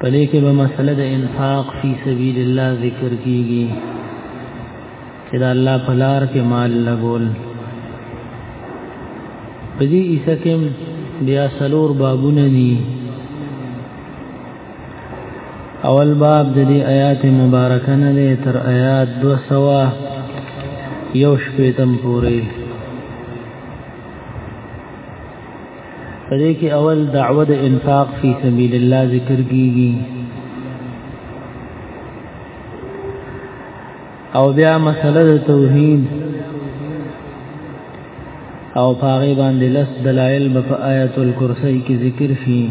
پدې کې به مسله د انفاق فی سبیل الله ذکر کیږي چې دا الله په لار کې مال لګول پدې ایسه کې بیا سلور بابونه دي اول باب د دې آیات مبارکه نه دی تر آیات 200 یو شپې تم پوری پدې کې اول دعوه د انفاق فی سبیل الله ذکر کیږي او بیا مسله د توحید او پاغه باندې لس دلایل په آیت الکرسی کې ذکر شي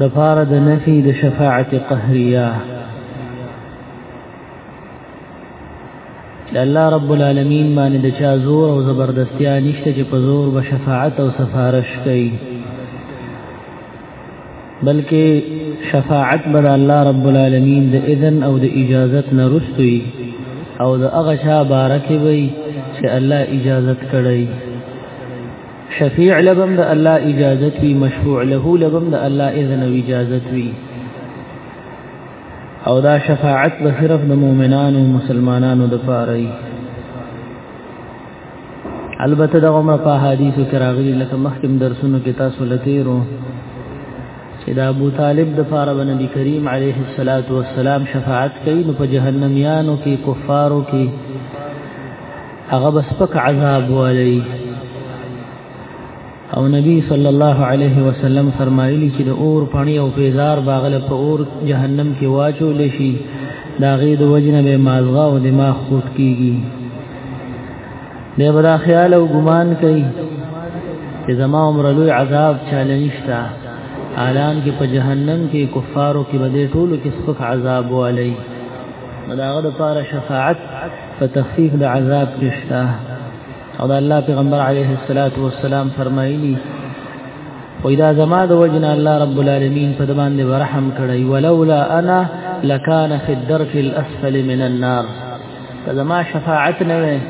د فار د نفي د شفاعت قهريه د الله رب العالمین باندې د چا زور او زبردستیا نشته چې په زور به شفاعت او سفارش کوي بلکې شفاعت بر الله رب العالمین د اذن او د اجازت نه رستوي او د هغه چا بارکه وي چې الله اجازت کړی شفیع لبم د الله اجازت وی مشفوع له لبم د الله اذن او اجازت وی او دا شفاعت به صرف د مؤمنانو مسلمانانو د پاره وي البته دغه ما په حدیثو کې راغلي لکه مخکم درسونو کې تاسو لتیرو چې دا ابو طالب د پاره باندې نبی کریم علیه الصلاۃ والسلام شفاعت کوي نو په جهنم یانو کې کفارو کې هغه بس پک عذاب ولي او نبی صلی الله علیه وسلم فرمایلی چې د اور پانی او فیزار باغله په اور جهنم کې واچول شي دا غي د وجنه به مازغه او دماغ خوټ کیږي دی بدا خیال او ګمان کوي چې زما عمر لوی عذاب چاله نشتا اعلان کې په جهنم کې کفارو کې بده ټولو کې سخت عذاب والي مداغه لپاره شفاعت په تخفیف د عذاب کې شته او دا الله پیغمبر علیه الصلاۃ والسلام فرمایلی و اذا زما د وجنا الله رب العالمین په دمان دی رحم کړی ولولا انا لکان فی الدرک الاسفل من النار زما شفاعت نه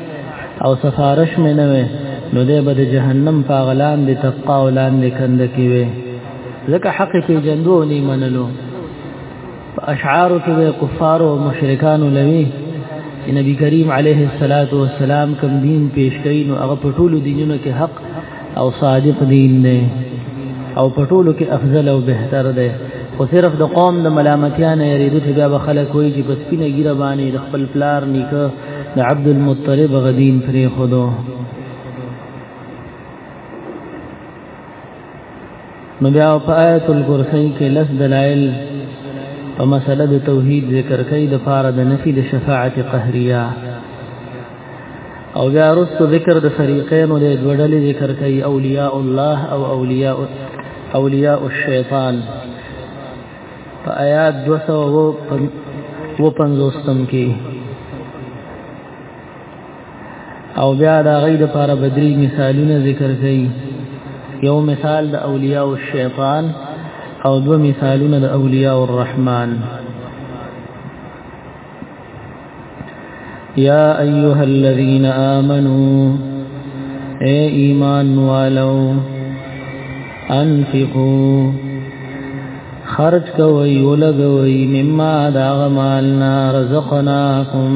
او سفارش مې نه نو دې به جهنم په غلان دي تقاولان دي کند کی وي ځکه حق په جندو نه منلو په اشعارو کې به کفار او مشرکان لوي چې نبی کریم علیه الصلاۃ والسلام کوم دین پیش کړي نو هغه په ټولو دینونو کې حق او صادق دین دی او په ټولو کې افضل او بهتر دی خو صرف د قوم د ملامتیا نه یریدو چې بیا به خلک وایي چې بس پینه ګیره باندې د خپل پلار نیکه د عبد المطلب غدین پرې خودو نو بیا په آیت الکرسی کې لس دلایل په مسله د توحید ذکر کوي د پاره د نفي د شفاعت قهریه او بیا رست ذکر د فریقین او د دوړلې ذکر کوي اولیاء الله او اولیاء اولیاء الشیطان په آیات 250 کې او بیا دا غي د پاره بدري مثالونه ذکر کړي یو مثال د اولیاء او شیطان او دو مثالونه د اولیاء الرحمن یا ایها الذین آمنو اے ایمان والو انفقوا خرج کوي ولګوي مما دا غمالنا رزقناکم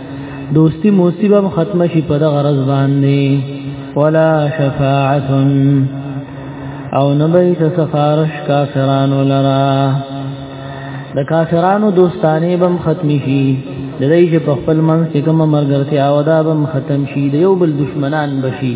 دوستی موسیبه ختم شي په دغه غرض باندې ولا شفاعه او نبیت سفارش کافرانو لرا د کافرانو دوستانه بم ختم شي د دې چې په خپل منځ کې کوم مرګرتیا او دا بم ختم شي د یو بل دشمنان بشي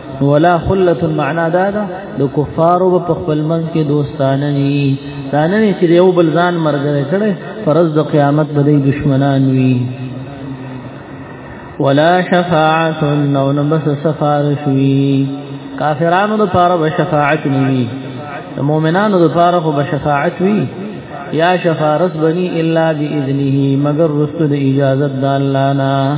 ولا خلت معنا دا ده د کفارو په خپل منځ کې دوستانه ني دا نه چې یو بل ځان مرګره کړي فرض د قیامت به د دشمنان وي ولا شفاعت نو نه بس سفارش وي کافرانو د پاره به شفاعت نه وي مؤمنانو د پاره خو به شفاعت وي یا شفارس بنی الا باذنه مگر رسل اجازت د الله نه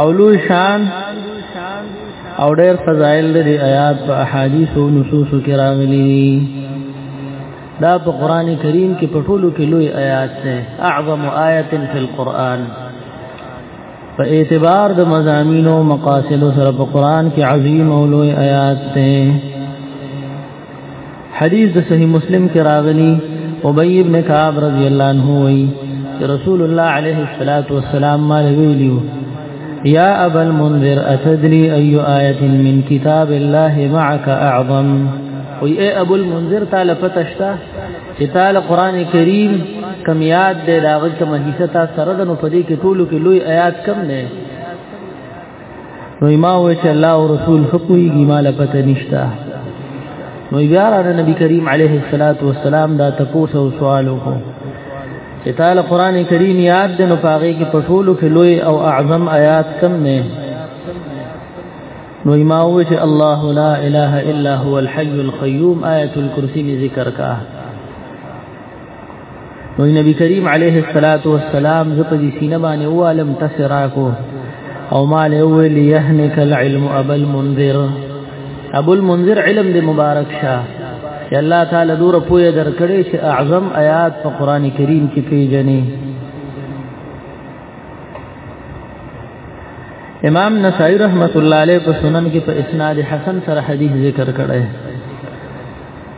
او لوی شان او ډېر فضایل د آیات په احادیث او نصوص کې راغلي دا په قران کریم کې په ټولو کې لوی آیات ده اعظم آیه فی القرآن په اعتبار د مزامینو مقاصد سره په قران کې عظیم او لوی آیات ده حدیث د صحیح مسلم کې راغلی ابی ابن کعب رضی الله عنه وی چې رسول الله علیه الصلاۃ والسلام ما ویلیو یا ابا المنذر اتدری ای آیه من کتاب الله معك اعظم وی اے ابو المنذر تعالی پتشتا چې تعالی قران کریم کم یاد دې داغه کم حصہ تا سره د نو پدې کې ټولو کې لوی آیات کم نه نو ما وې چې الله او رسول فقوي مال پته نشتا نو بیا را نبی کریم علیه الصلاۃ والسلام دا تپوس او سوال وکړو چې تعالی قران کریم یاد د نو پاغي کې پټولو کې لوی او اعظم آیات کم نه نو ما وې چې الله لا اله الا هو الحي القيوم آیت الکرسی ذکر کا نو نبی کریم علیه الصلاۃ والسلام زه په دې سینه باندې والم تسراکو او مال اول یهنک العلم ابل منذر ابو المنذر علم دې مبارک شه یا الله تعالی دور پوهه درکړي چې اعظم آیات په قران کریم کې پیژنې امام نسائی رحمت الله علیه په سنن کې په اسناد حسن سره حدیث ذکر کړی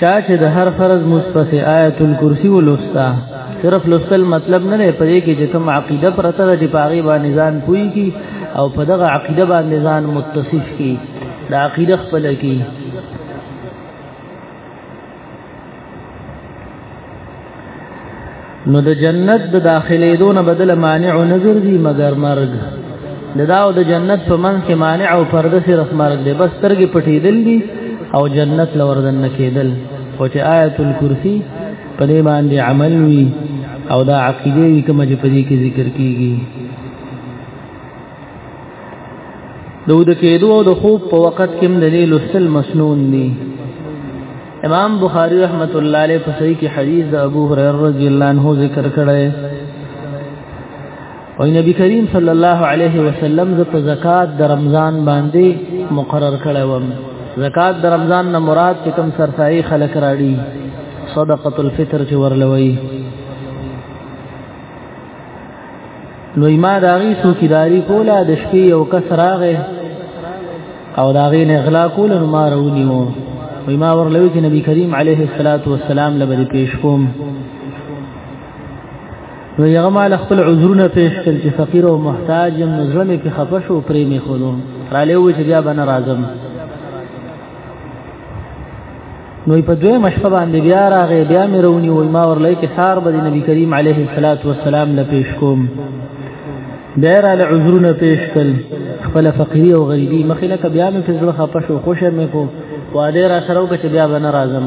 چا چې د هر فرض مصفه آیت الکرسی ولوستا صرف لوستل مطلب نه دی پدې کې چې کوم عقیده پرته د پاغي باندې ځان پوي کی او په دغه عقیده باندې ځان متصف کی د عقیده خپل کی نو د جنت د داخلي دون بدل مانع نه ګرځي مگر مرګ د داو د جنت په من کې مانع او پرده سره مرګ دی بس ترګي پټې دل دي او جنت لور دن کېدل او چې آیت الکرسی په دې باندې عمل وی او دا عقیده وی کوم چې په دې کې ذکر کیږي دود کېدو او د خوب په وخت کې د لیل سل مسنون دي امام بخاری رحمت الله علیه په صحیح کې حدیث د ابو هريره رضی الله عنه ذکر کړی او نبی کریم صلی الله علیه وسلم ز په زکات د رمضان باندې مقرر کړی و زکات د رمضان نه مراد چې کوم سرسایي خلک راړي صدقه الفطر چې ورلوي نو ما دا غي څوکیداری کوله د شپې یو کس راغې او دا غي نه اغلا کوله نو ما رونی وو وای ما ورلوي چې نبی کریم علیه الصلاۃ والسلام لبد پیش کوم نو یغه مال خپل عذرونه پیش کړ چې فقیر او محتاج یم نظر مې کې خفش او پرې مې خلوم را لوي چې بیا بنه راځم نو په دوی مشفه باندې بیا راغې بیا مې رونی وای ما ورلای کې سار به نبی کریم علیه الصلاۃ والسلام له پیش کوم دیر علی عذرونه پیش کړ خپل فقری او غریبی مخینه ک بیا مې فزړه خپه شو خوشه مې کو واده را سره وکړ چې بیا به ناراضم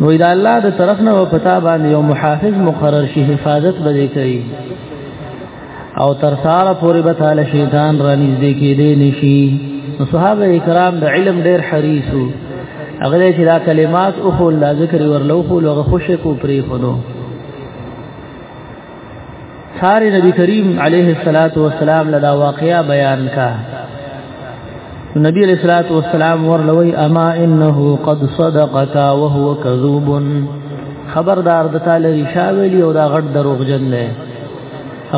نو دا الله د طرف نه او پتا باندې یو محافظ مقرر شي حفاظت به کوي او تر ساره پورې به تعالی شیطان را نږدې کېدې نشي نو صحابه کرام د علم ډېر حریصو هغه چې دا کلمات او خو لا ذکر ورلو خو لغه خوشې کو پری خودو سارے نبی کریم علیہ الصلات والسلام لدا واقعا بیان کا نبی علیہ الصلات والسلام ورلوی اما انه قد صدقك وهو كذوب خبردار د تعالی رشا ویلی او دا غټ دروغجن دی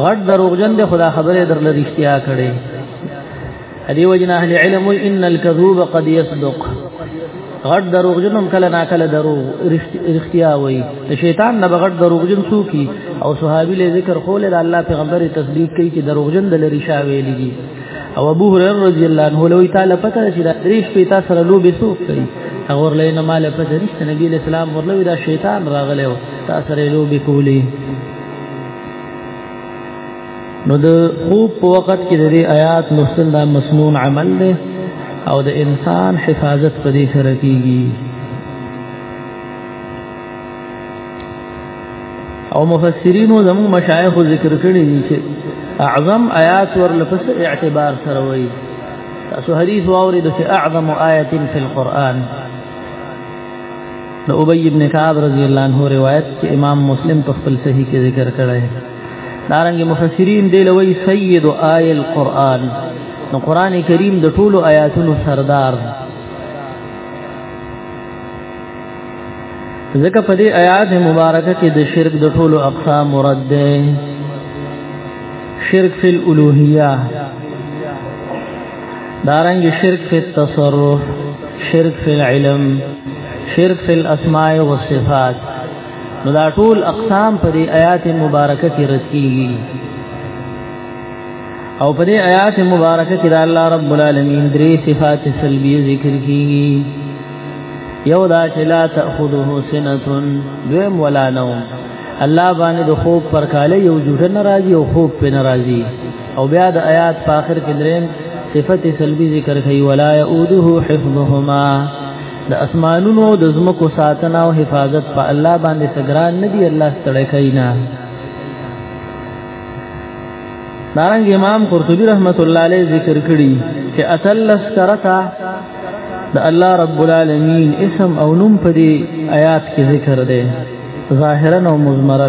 غټ دروغجن دی خدا خبره در لري اشتیا کړي هدي وجنا اهل علم ان الكذوب قد يصدق غټ دروغ جنم کله نا کله درو رښتیا وای ته شیطان نه بغټ دروغ جن سو کی او صحابي له ذکر خو له الله پیغمبر تصدیق کوي چې دروغ جن د لری شا ویلی دي او ابو هريره رضی الله عنه لوی تعالی پته چې دا ریش په تاسو سره لو به سو کوي هغه ورلې نه مال په درشت نبی له سلام ورلوي دا شیطان راغلی او تاسو سره لو به کولی نو د خوب په وخت کې د دې آیات لوستل دا مسنون عمل دی او د انسان حفاظت په دې سره کیږي او مفسرین او زمو مشایخ ذکر کړی دي چې اعظم آیات ورلپس اعتبار سره وایي تاسو حدیث واورید چې اعظم آیت فی القرآن د ابی ابن کعب رضی الله عنه روایت چې امام مسلم په خپل صحیح کې ذکر کړی دارنګ مفسرین دی لوی سید آی القرآن نو قران کریم د ټولو آیاتونو سردار ځکه په دې آیات مبارکه کې د شرک د ټولو اقسام مراد ده شرک فی الالوهیه دارنګ شرک فی التصرف شرک فی العلم شرک فی الاسماء والصفات نو دا ټول اقسام په دې آیات مبارکه کې رد کیږي او په دې آیات مبارکه کې د الله رب العالمین درې صفات سلبیه ذکر کیږي یو دا چې لا تاخذه سنه دویم ولا نوم الله باندې د خوب پر کاله یو جوړ ناراضي او خوب په ناراضي او بیا د آیات په اخر کې دریم صفت سلبی ذکر کوي ولا يؤده حفظهما د اسمانونو د زمکو ساتنه او حفاظت په الله باندې سګران نه دی الله ستړی کوي نه دارنګ امام قرطبي رحمت الله علیه ذکر کړی چې اتلس کرتا د الله رب العالمین اسم او نوم په دې آیات کې ذکر دی ظاهرا او مزمرا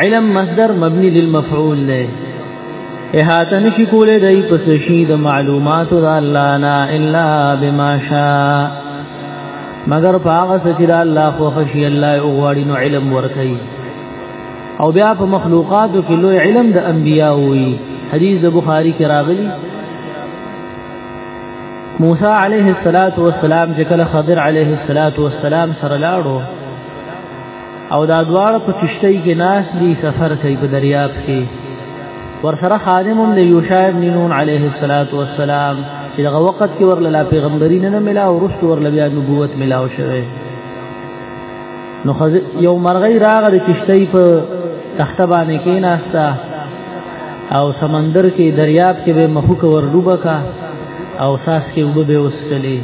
علم مصدر مبني للمفعول له احاطه نشي کولای دای پس شي د معلومات د الله نه الا بما شاء مگر پاغه چې د الله خو خشي الله او غواړي نو علم ورکي او بیا په مخلوقاتو کې لوی علم د انبیا وي حدیث د بخاری کې راغلی موسی علیه الصلاۃ والسلام چې کله خضر علیه الصلاۃ والسلام سره لاړو او دا دواړه په کشته کې ناس دي سفر کوي په دریاب کې ورسره خادم د یوشع ابن نون علیه الصلاۃ والسلام چې دغه وخت کې ورله پیغمبري نه ملا او رښت ورله بیا نبوت ملا او شوه نو یو مرغی راغه د کشته په تخته باندې کې ناستا او سمندر کې دریاب کې به مخوک ورډوبه کا او ساس کې وبه وسلې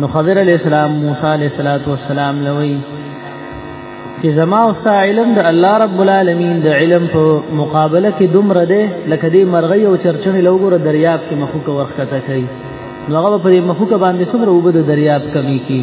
نو خضر علیہ السلام موسی علیہ الصلوۃ والسلام لوی چې زما او ستا علم د الله رب العالمین د علم په مقابله کې دومره ده لکه دې مرغۍ او چرچنې لوګره دریاب کې مخوکه ورخته کوي نو هغه په دې مخوکه باندې څومره وبد دریاب کمی کی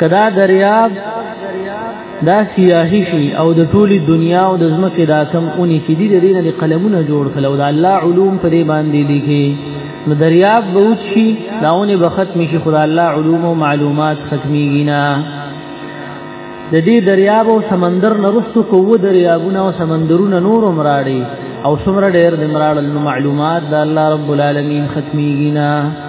کدا دریاب دا سیاهی شي او د ټولي دنیا او د زمکه دا کم اونې چې دي د دې نه قلمونه جوړ کړل او د الله علوم په دې باندې لیکي نو دریاب به وچی داونه به ختم شي خدای الله علوم او معلومات ختميږي نه د دې دریاب او سمندر نرستو کوو دریابونه او سمندرونه نور مراړي او څومره ډېر د مراړل معلومات د الله رب العالمین ختميږي نه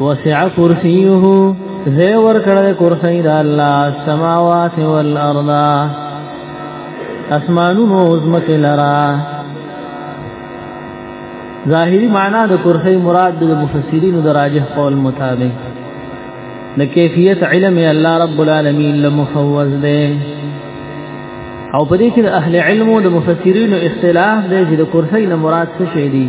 وسع کرسیه زی ور کړه کرسی د الله السماوات والارض اسمانونو عظمت لرا ظاهری معنا د کرسی مراد د مفسرین د راجح قول مطابق د کیفیت علم الله رب العالمین لمفوض ده او په دې کې د اهل علم او د مفسرینو اختلاف دی چې د کرسی نه مراد څه شی دی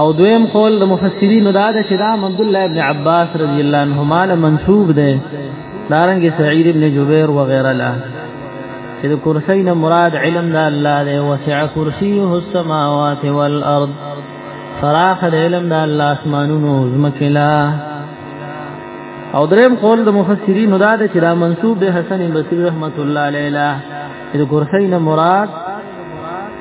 او دویم قول د مفسرین دا ده چې دا عبد الله ابن عباس رضی الله عنهما له منسوب ده دارنګ سعید ابن جبیر وغیرہ لا چې د کرسی نه مراد علم د الله دی وسع کرسیه السماوات والارض فراخ د علم د الله اسمانونو زمکلا او دریم قول د مفسرین دا ده چې دا منسوب به حسن بصری رحمت الله علیه د کرسی نه مراد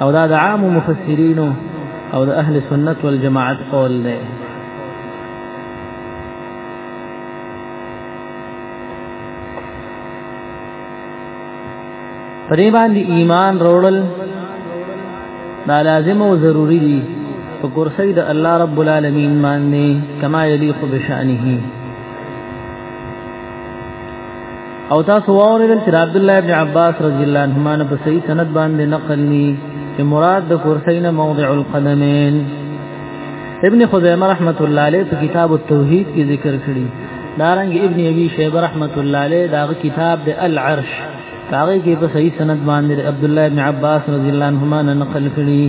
او دا د عام مفسرین او د اهل سنت والجماعت قول دی پرې باندې ایمان وروړل دا لازم او ضروری دي په کرسی د الله رب العالمین باندې کما یلیق بشانه او تاسو واورېدل چې عبد الله ابن عباس رضی الله عنهما نه په صحیح سند باندې نقل ني چې مراد د کرسین موضع القدمین ابن خزیمه رحمت الله علیه په کتاب التوحید کې ذکر کړی دارنګ ابن ابي شیبه رحمت الله علیه دا کتاب د العرش هغه کې په صحیح سند باندې عبد الله ابن عباس رضی الله عنهما نقل کړی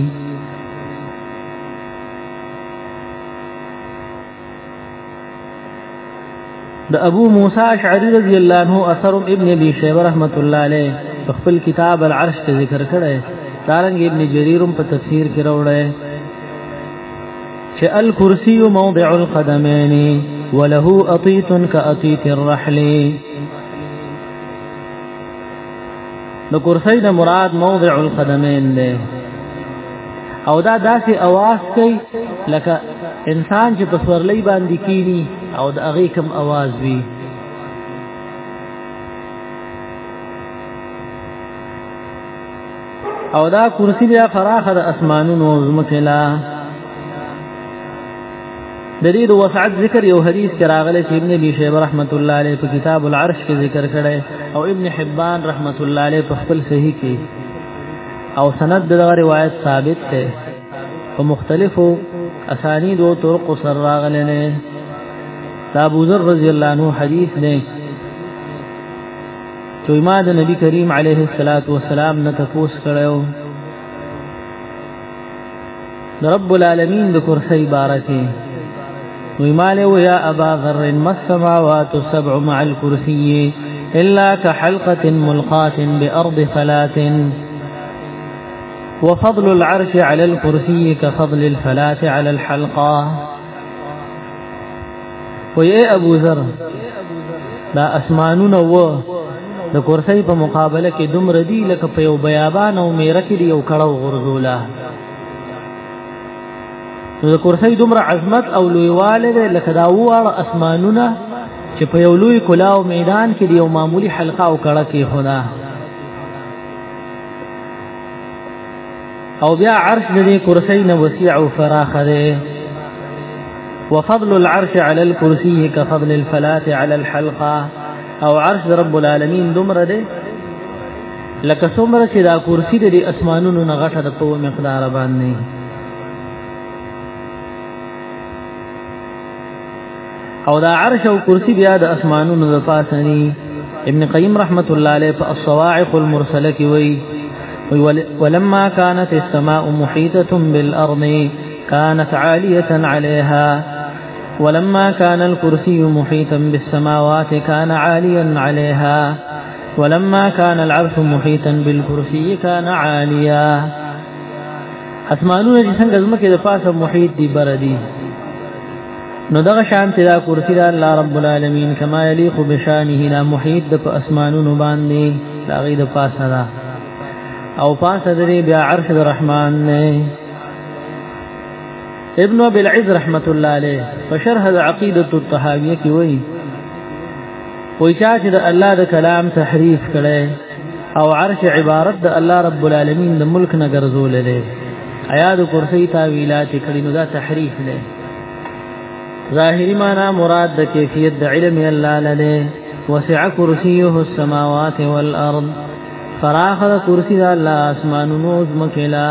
د ابو موسی اشعری رضی الله عنه اثر ابن ابي شيبه رحمت الله عليه خپل کتاب العرش کې ذکر کړی دارنګ ابن جریرم په تفسیر کې راوړی چې الکرسی موضع القدمین وله اطیت کاطیت الرحل نو کرسی نه مراد موضع القدمین دی او دا داسې اواز کوي لکه انسان چې په سورلۍ باندې کینی او د هغه کم اواز وی او دا کرسی بیا فراخه د اسمانونو زمکه لا د دې د وسعت ذکر یو حدیث کې راغلی چې ابن ابي شیبه رحمت الله علیه په کتاب العرش کې ذکر کړی او ابن حبان رحمت الله علیه په خپل صحیح کې او سند د روایت ثابت ده په مختلفو اسانید او طرق سره راغلی نه دا ابو ذر رضی الله عنه حدیث نه چې ما د نبی کریم علیه الصلاۃ والسلام نه تاسو کړو رب العالمین د کرسی بارکه نو ويا ابا ذر ما السماوات السبع مع الكرسي الا كحلقه ملقاه بارض فلات وفضل العرش على الكرسي كفضل الفلات على الحلقه خو یې ابو ذر دا اسمانونه و د کورسۍ په مقابله کې دومره دی لکه په یو بیابان او میره کې یو کړو غرزولا نو د کورسۍ دومره عظمت او لویواله ده لکه دا واړه اسمانونه چې په یو لوی کلاو میدان کې یو معمولی حلقه او کړه کې خدا او بیا عرش د دې کرسی نه وسیع او فراخ دی وفضل العرش على الكرسي كفضل الفلاة على الحلقة او عرش رب العالمین دومره دی لکه څومره چې دا کرسی د اسمانونو نه غټه د په مقدار باندې او دا عرش او کرسی بیا د اسمانونو د پاسنی ابن قیم رحمت الله علیه په الصواعق المرسله کې وی ولما كانت السماء محيطة بالأرض كانت عالية عليها ولما كان الكرسي محيطا بالسماوات كان عاليا عليها ولما كان العرش محيطا بالكرسي كان عاليا اسمانونه اسمانونه چې څنګه زمکه د پاسه محیط دی بر دی نو دغه شان ته دا کرسی دا الله رب العالمین کما یلیق بشانه لا محیط د اسمانونو باندې دا غي د پاسه دا او پاسه دې بیا عرش الرحمن نه ابن ابي العز رحمت الله عليه فشرح العقيده الطحاويه کې وایي وای چا چې د الله د کلام تحریف کړي او عرش عبارت د الله رب العالمین د ملک نه ګرځول دي ایا د کرسی تاویلات کړي نو دا تحریف نه ظاهری معنا مراد د کیفیت د علم الله لده وسع کرسیه السماوات والارض فراخ کرسی د الله اسمانونو زمکلا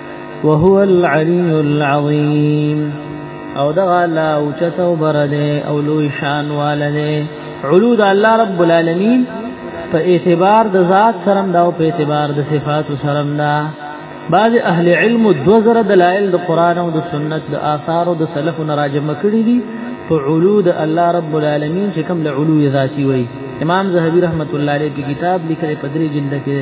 وهو العلي العظيم او دغه الله او چتو برده او لوی شان والده علو د الله رب العالمین په اعتبار د ذات سره دا او په اعتبار د صفات سره دا بعض اهل علم د وزر دلایل د قران او د سنت د آثار او د سلف نه راجم کړی دي په علو د الله رب العالمین چې کوم له علو ذاتی وي امام زهبي رحمت الله علیه په کتاب لیکل په درې جلد کې